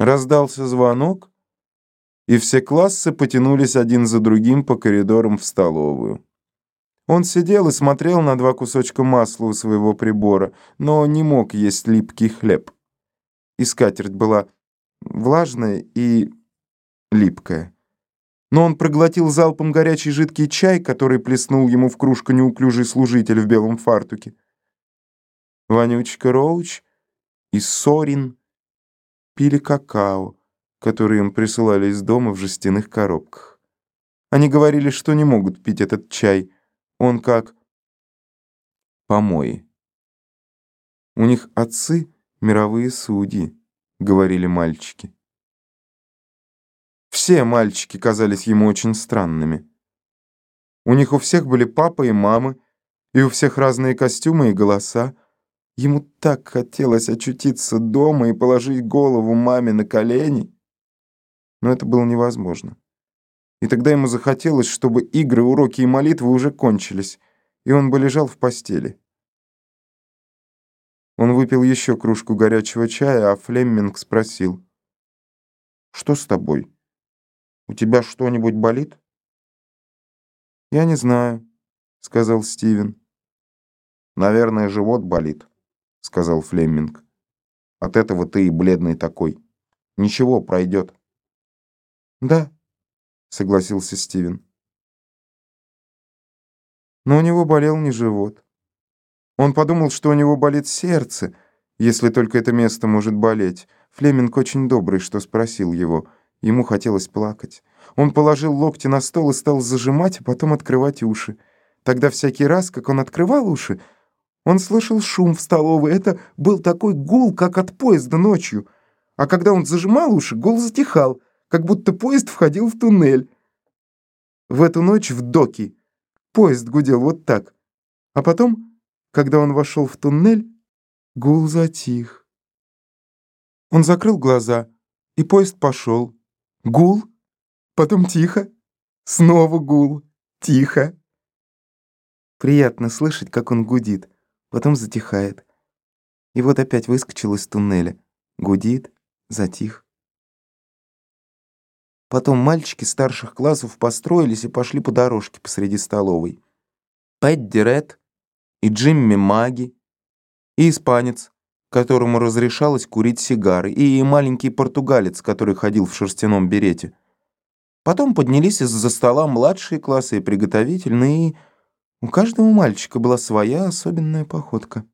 Раздался звонок, и все классы потянулись один за другим по коридорам в столовую. Он сидел и смотрел на два кусочка масла у своего прибора, но не мог есть липкий хлеб. И скатерть была влажная и липкая. Но он проглотил залпом горячий жидкий чай, который плеснул ему в кружку неуклюжий служитель в белом фартуке. Вонючка Роуч и Сорин пили какао, который им присылали из дома в жестяных коробках. Они говорили, что не могут пить этот чай. Он как помои. У них отцы мировые судьи, говорили мальчики. Все мальчики казались ему очень странными. У них у всех были папа и мамы, и у всех разные костюмы и голоса. Ему так хотелось очутиться дома и положить голову маме на колени. Но это было невозможно. И тогда ему захотелось, чтобы игры, уроки и молитвы уже кончились, и он бы лежал в постели. Он выпил еще кружку горячего чая, а Флемминг спросил. «Что с тобой? У тебя что-нибудь болит?» «Я не знаю», — сказал Стивен. «Наверное, живот болит», — сказал Флемминг. «От этого ты и бледный такой. Ничего, пройдет». «Да», — согласился Стивен. Но у него болел не живот. Он подумал, что у него болит сердце, если только это место может болеть. Флеминг очень добрый, что спросил его. Ему хотелось плакать. Он положил локти на стол и стал зажимать, а потом открывать уши. Тогда всякий раз, как он открывал уши, он слышал шум в столовой. Это был такой гул, как от поезда ночью. А когда он зажимал уши, гул затихал, как будто поезд входил в туннель. В эту ночь в доки поезд гудел вот так. А потом когда он вошел в туннель, гул затих. Он закрыл глаза, и поезд пошел. Гул, потом тихо, снова гул, тихо. Приятно слышать, как он гудит, потом затихает. И вот опять выскочил из туннеля. Гудит, затих. Потом мальчики старших классов построились и пошли по дорожке посреди столовой. Пэдди Ред и Джимми Маги, и испанец, которому разрешалось курить сигары, и маленький португалец, который ходил в шерстяном берете. Потом поднялись из-за стола младшие классы и приготовительные, и у каждого мальчика была своя особенная походка.